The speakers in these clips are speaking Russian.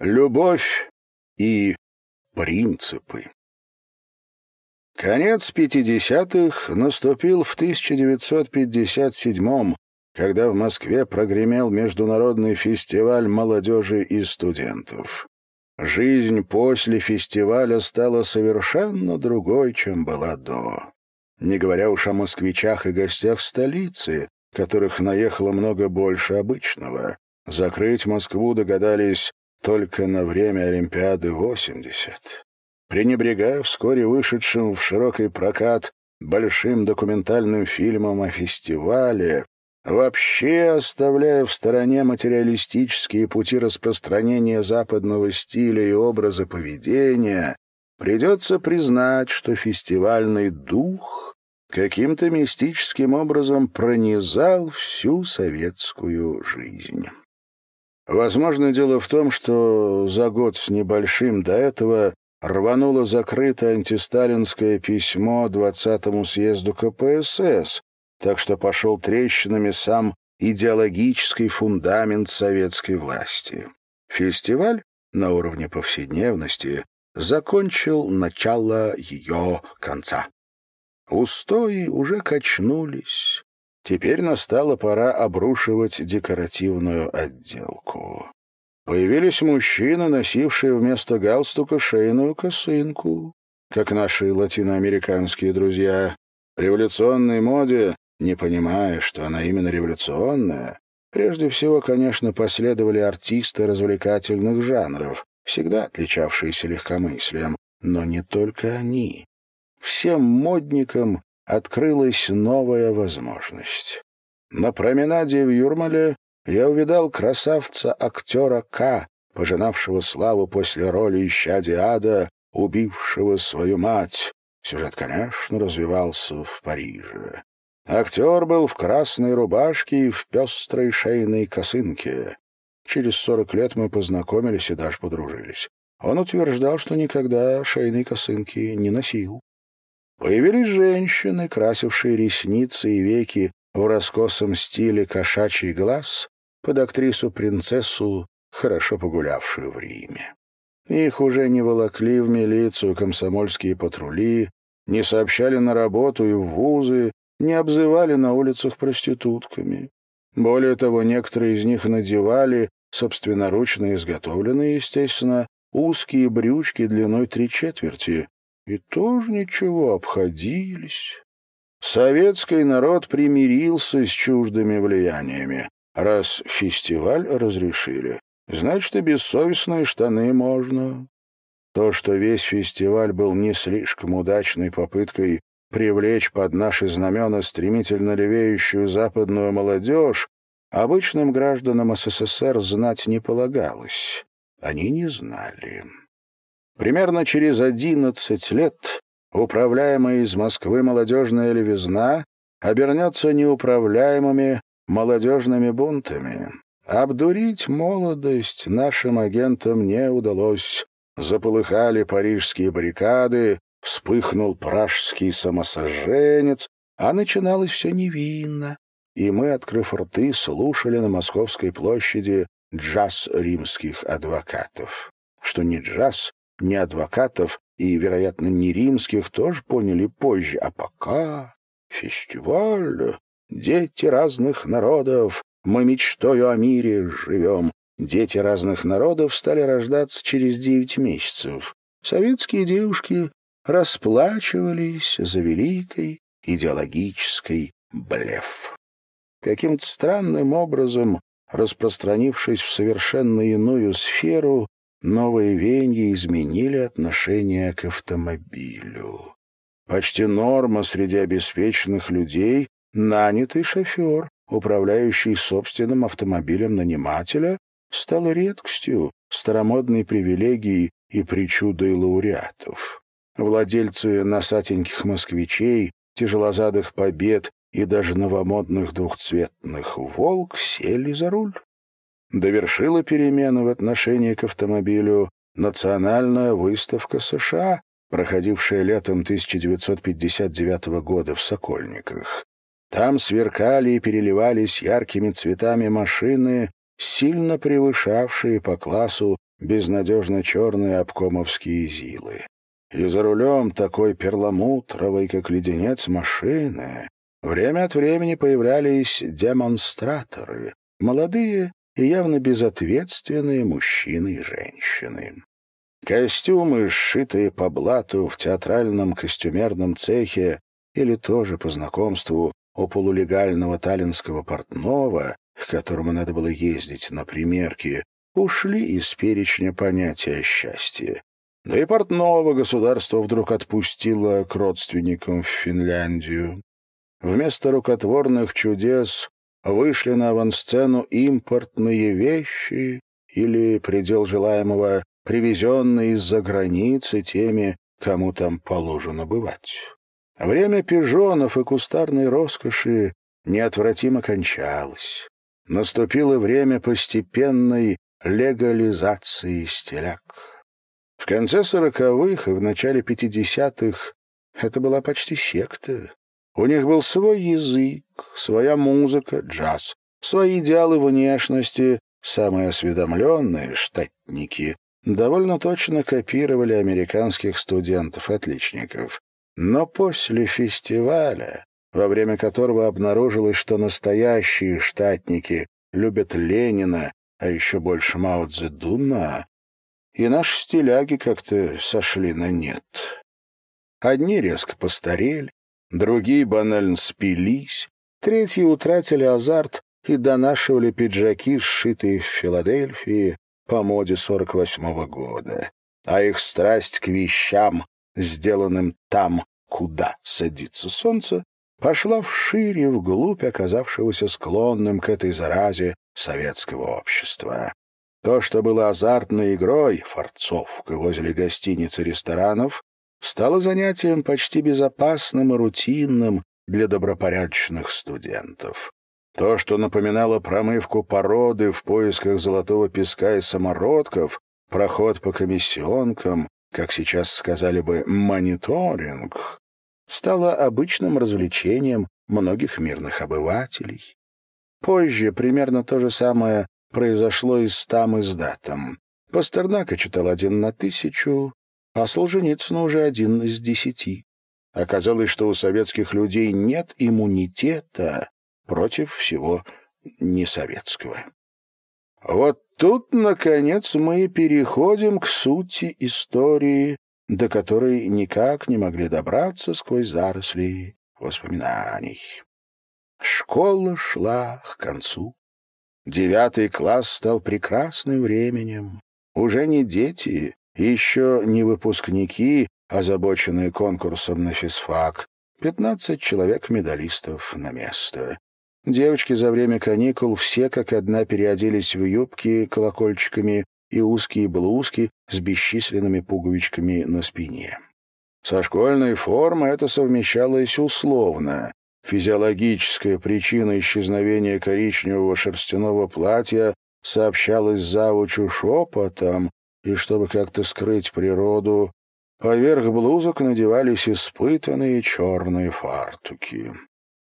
Любовь и принципы. Конец 50-х наступил в 1957 когда в Москве прогремел международный фестиваль молодежи и студентов. Жизнь после фестиваля стала совершенно другой, чем была до. Не говоря уж о москвичах и гостях столицы, которых наехало много больше обычного. Закрыть Москву догадались только на время Олимпиады 80. Пренебрегая вскоре вышедшим в широкий прокат большим документальным фильмом о фестивале, вообще оставляя в стороне материалистические пути распространения западного стиля и образа поведения, придется признать, что фестивальный дух каким-то мистическим образом пронизал всю советскую жизнь. Возможно, дело в том, что за год с небольшим до этого рвануло закрытое антисталинское письмо 20-му съезду КПСС, так что пошел трещинами сам идеологический фундамент советской власти. Фестиваль на уровне повседневности закончил начало ее конца. Устои уже качнулись, Теперь настала пора обрушивать декоративную отделку. Появились мужчины, носившие вместо галстука шейную косынку, как наши латиноамериканские друзья. Революционной моде, не понимая, что она именно революционная, прежде всего, конечно, последовали артисты развлекательных жанров, всегда отличавшиеся легкомыслием, но не только они. Всем модникам открылась новая возможность. На променаде в Юрмале я увидал красавца-актера К, пожинавшего славу после роли ищади ада, убившего свою мать. Сюжет, конечно, развивался в Париже. Актер был в красной рубашке и в пестрой шейной косынке. Через сорок лет мы познакомились и даже подружились. Он утверждал, что никогда шейной косынки не носил. Появились женщины, красившие ресницы и веки в раскосом стиле кошачий глаз под актрису-принцессу, хорошо погулявшую в Риме. Их уже не волокли в милицию комсомольские патрули, не сообщали на работу и в вузы, не обзывали на улицах проститутками. Более того, некоторые из них надевали, собственноручно изготовленные, естественно, узкие брючки длиной три четверти, и тоже ничего, обходились. Советский народ примирился с чуждыми влияниями. Раз фестиваль разрешили, значит, и бессовестные штаны можно. То, что весь фестиваль был не слишком удачной попыткой привлечь под наши знамена стремительно левеющую западную молодежь, обычным гражданам СССР знать не полагалось. Они не знали. Примерно через одиннадцать лет управляемая из Москвы молодежная левизна обернется неуправляемыми молодежными бунтами. Обдурить молодость нашим агентам не удалось. Заполыхали парижские баррикады, вспыхнул пражский самосожженец, а начиналось все невинно. И мы, открыв рты, слушали на Московской площади джаз римских адвокатов. Что не джаз, не адвокатов и, вероятно, не римских тоже поняли позже, а пока фестиваль, дети разных народов, мы мечтою о мире живем. Дети разных народов стали рождаться через девять месяцев. Советские девушки расплачивались за великой идеологической блеф. Каким-то странным образом, распространившись в совершенно иную сферу, новые веяния изменили отношение к автомобилю. Почти норма среди обеспеченных людей — нанятый шофер, управляющий собственным автомобилем нанимателя, стала редкостью, старомодной привилегией и причудой лауреатов. Владельцы носатеньких москвичей, тяжелозадых побед и даже новомодных двухцветных «Волк» сели за руль довершила перемены в отношении к автомобилю национальная выставка США, проходившая летом 1959 года в Сокольниках. Там сверкали и переливались яркими цветами машины, сильно превышавшие по классу безнадежно черные обкомовские зилы. И за рулем такой перламутровой, как леденец, машины время от времени появлялись демонстраторы, молодые и явно безответственные мужчины и женщины. Костюмы, сшитые по блату в театральном костюмерном цехе или тоже по знакомству у полулегального таллинского портного, к которому надо было ездить на примерки, ушли из перечня понятия счастья. Да и портного государство вдруг отпустило к родственникам в Финляндию. Вместо рукотворных чудес вышли на авансцену импортные вещи или, предел желаемого, привезенные из-за границы теми, кому там положено бывать. Время пижонов и кустарной роскоши неотвратимо кончалось. Наступило время постепенной легализации стиляк. В конце сороковых и в начале пятидесятых это была почти секта. У них был свой язык, своя музыка, джаз, свои идеалы внешности, самые осведомленные штатники довольно точно копировали американских студентов-отличников. Но после фестиваля, во время которого обнаружилось, что настоящие штатники любят Ленина, а еще больше Мао Цзэдуна, и наши стиляги как-то сошли на нет. Одни резко постарели, другие банально спились, третьи утратили азарт и донашивали пиджаки, сшитые в Филадельфии по моде 48-го года. А их страсть к вещам, сделанным там, куда садится солнце, пошла вширь и вглубь оказавшегося склонным к этой заразе советского общества. То, что было азартной игрой, форцовкой возле гостиниц и ресторанов, стало занятием почти безопасным и рутинным для добропорядочных студентов. То, что напоминало промывку породы в поисках золотого песка и самородков, проход по комиссионкам, как сейчас сказали бы, мониторинг, стало обычным развлечением многих мирных обывателей. Позже примерно то же самое произошло и с там и с датом. Пастернака читал один на тысячу, а Солженицын уже один из десяти. Оказалось, что у советских людей нет иммунитета против всего несоветского. Вот тут, наконец, мы переходим к сути истории, до которой никак не могли добраться сквозь заросли воспоминаний. Школа шла к концу. Девятый класс стал прекрасным временем. Уже не дети, еще не выпускники, озабоченные конкурсом на физфак. Пятнадцать человек-медалистов на место. Девочки за время каникул все как одна переоделись в юбки колокольчиками и узкие блузки с бесчисленными пуговичками на спине. Со школьной формой это совмещалось условно. Физиологическая причина исчезновения коричневого шерстяного платья сообщалась завучу шепотом, и чтобы как-то скрыть природу, поверх блузок надевались испытанные черные фартуки.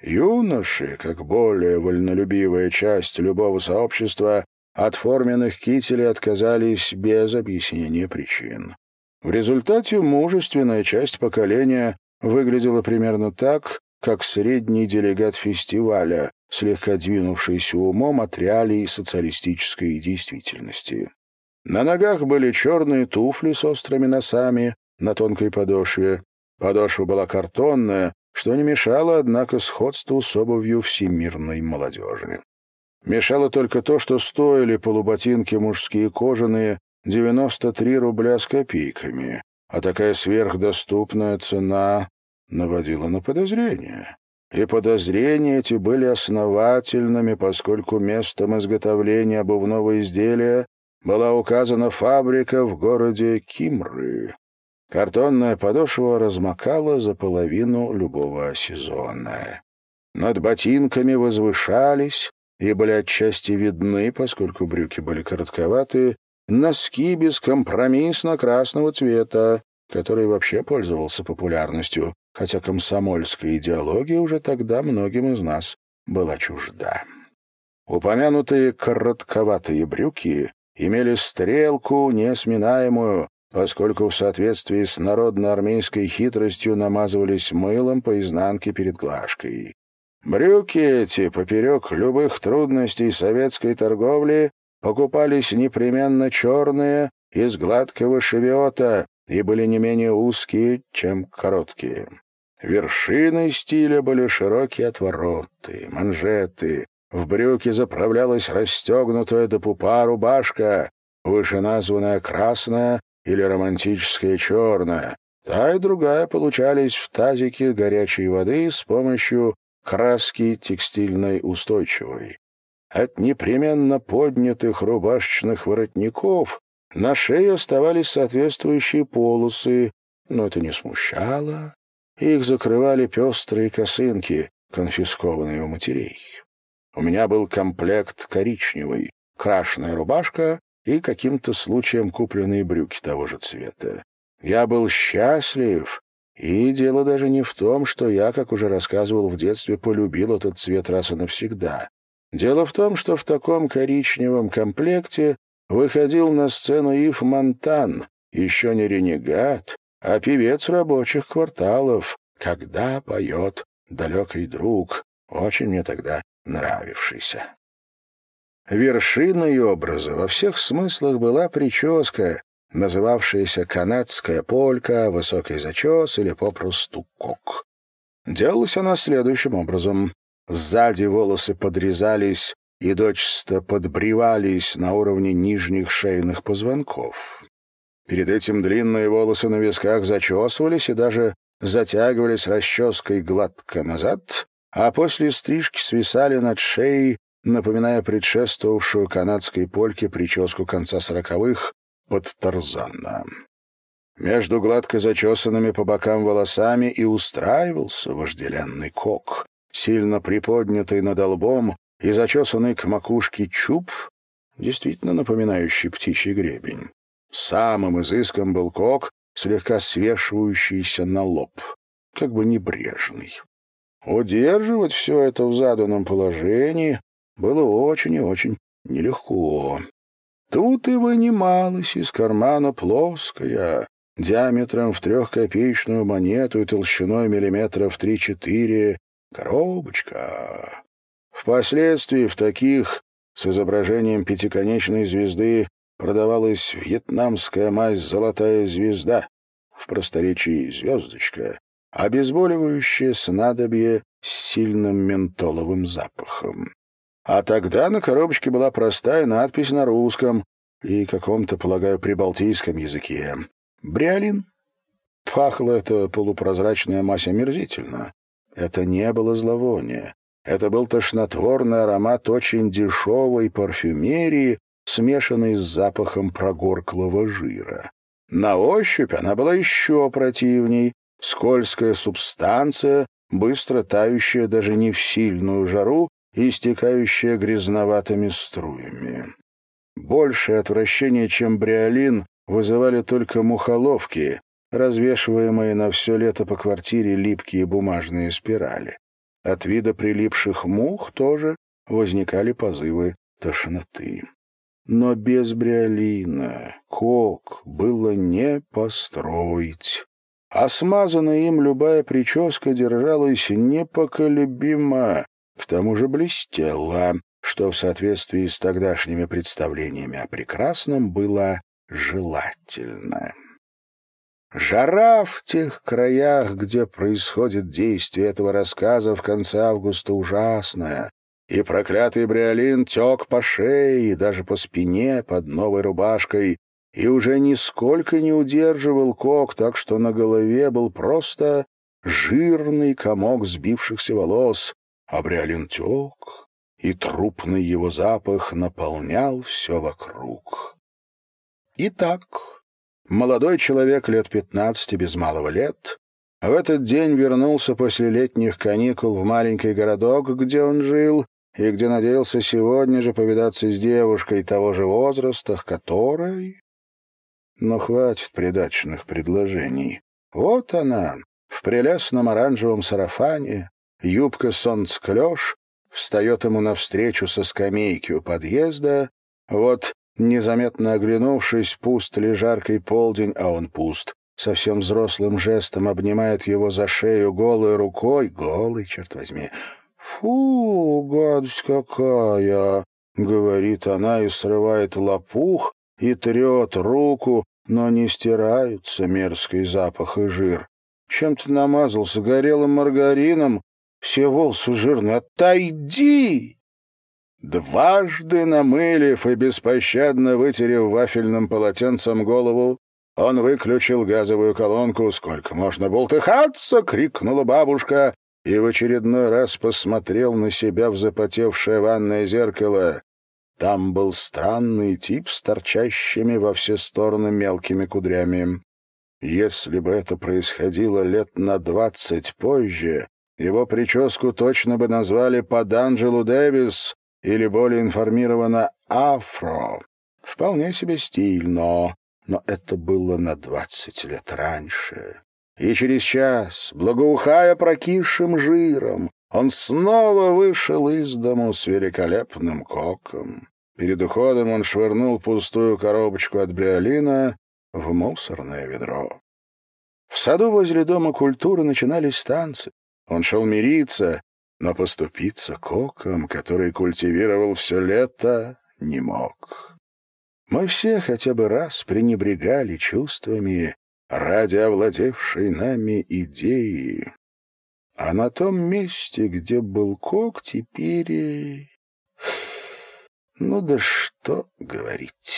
Юноши, как более вольнолюбивая часть любого сообщества, от форменных кителей отказались без объяснения причин. В результате мужественная часть поколения выглядела примерно так, как средний делегат фестиваля, слегка двинувшийся умом от реалий социалистической действительности. На ногах были черные туфли с острыми носами на тонкой подошве. Подошва была картонная, что не мешало, однако, сходству с обувью всемирной молодежи. Мешало только то, что стоили полуботинки мужские кожаные 93 рубля с копейками, а такая сверхдоступная цена наводила на подозрения. И подозрения эти были основательными, поскольку местом изготовления обувного изделия была указана фабрика в городе Кимры. Картонная подошва размокала за половину любого сезона. Над ботинками возвышались и были отчасти видны, поскольку брюки были коротковатые, носки бескомпромиссно красного цвета, который вообще пользовался популярностью, хотя комсомольская идеология уже тогда многим из нас была чужда. Упомянутые коротковатые брюки имели стрелку несминаемую, поскольку в соответствии с народно-армейской хитростью намазывались мылом по изнанке перед глажкой. Брюки эти, поперек любых трудностей советской торговли, покупались непременно черные, из гладкого шевиота, и были не менее узкие, чем короткие. Вершиной стиля были широкие отвороты, манжеты. В брюки заправлялась расстегнутая до пупа рубашка, вышеназванная красная или романтическая черная. Та и другая получались в тазике горячей воды с помощью краски текстильной устойчивой. От непременно поднятых рубашечных воротников на шее оставались соответствующие полосы, но это не смущало. Их закрывали пестрые косынки, конфискованные у матерей. У меня был комплект коричневый, крашеная рубашка и каким-то случаем купленные брюки того же цвета. Я был счастлив, и дело даже не в том, что я, как уже рассказывал в детстве, полюбил этот цвет раз и навсегда. Дело в том, что в таком коричневом комплекте выходил на сцену Ив Монтан, еще не ренегат, а певец рабочих кварталов, когда поет далекий друг, очень мне тогда нравившийся. Вершиной образа во всех смыслах была прическа, называвшаяся канадская полька, высокий зачес или попросту кок. Делалась она следующим образом. Сзади волосы подрезались и дочисто подбривались на уровне нижних шейных позвонков. Перед этим длинные волосы на висках зачесывались и даже затягивались расческой гладко назад, а после стрижки свисали над шеей, напоминая предшествовавшую канадской польке прическу конца сороковых под Тарзана. Между гладко зачесанными по бокам волосами и устраивался вожделенный кок, сильно приподнятый над лбом и зачесанный к макушке чуб, действительно напоминающий птичий гребень. Самым изыском был кок, слегка свешивающийся на лоб, как бы небрежный. Удерживать все это в заданном положении было очень и очень нелегко. Тут и вынималась из кармана плоская, диаметром в трехкопеечную монету и толщиной миллиметров три-четыре, коробочка. Впоследствии в таких с изображением пятиконечной звезды продавалась вьетнамская мазь «Золотая звезда», в просторечии «звездочка», обезболивающее снадобье с сильным ментоловым запахом. А тогда на коробочке была простая надпись на русском и каком-то, полагаю, прибалтийском языке. «Бриолин». Пахло это полупрозрачная мазь омерзительно. Это не было зловоние. Это был тошнотворный аромат очень дешевой парфюмерии, смешанный с запахом прогорклого жира. На ощупь она была еще противней. Скользкая субстанция, быстро тающая даже не в сильную жару и истекающая грязноватыми струями. Большее отвращение, чем бриолин, вызывали только мухоловки, развешиваемые на все лето по квартире липкие бумажные спирали. От вида прилипших мух тоже возникали позывы тошноты. Но без бриолина кок было не построить. А смазанная им любая прическа держалась непоколебимо, к тому же блестела, что в соответствии с тогдашними представлениями о прекрасном было желательно. Жара в тех краях, где происходит действие этого рассказа в конце августа, ужасная, и проклятый бриолин тек по шее и даже по спине под новой рубашкой, и уже нисколько не удерживал кок, так что на голове был просто жирный комок сбившихся волос, а бриолин тек, и трупный его запах наполнял все вокруг. Итак, Молодой человек лет пятнадцати, без малого лет, в этот день вернулся после летних каникул в маленький городок, где он жил, и где надеялся сегодня же повидаться с девушкой того же возраста, которой... Но хватит придачных предложений. Вот она, в прелестном оранжевом сарафане, юбка солнцклёш, встает ему навстречу со скамейки у подъезда, вот Незаметно оглянувшись, пуст ли жаркий полдень, а он пуст, совсем взрослым жестом обнимает его за шею голой рукой, голый, черт возьми. «Фу, гадость какая!» — говорит она и срывает лопух и трет руку, но не стираются мерзкий запах и жир. Чем-то намазался горелым маргарином, все волосы жирные. Отойди! Дважды намылив и беспощадно вытерев вафельным полотенцем голову, он выключил газовую колонку. «Сколько можно болтыхаться!» — крикнула бабушка и в очередной раз посмотрел на себя в запотевшее ванное зеркало. Там был странный тип с торчащими во все стороны мелкими кудрями. Если бы это происходило лет на двадцать позже, его прическу точно бы назвали под Анджелу Дэвис или более информированно «Афро». Вполне себе стильно, но это было на двадцать лет раньше. И через час, благоухая прокисшим жиром, он снова вышел из дому с великолепным коком. Перед уходом он швырнул пустую коробочку от бриолина в мусорное ведро. В саду возле Дома культуры начинались танцы. Он шел мириться, но поступиться коком, который культивировал все лето, не мог. Мы все хотя бы раз пренебрегали чувствами ради овладевшей нами идеи. А на том месте, где был кок, теперь... Ну да что говорить...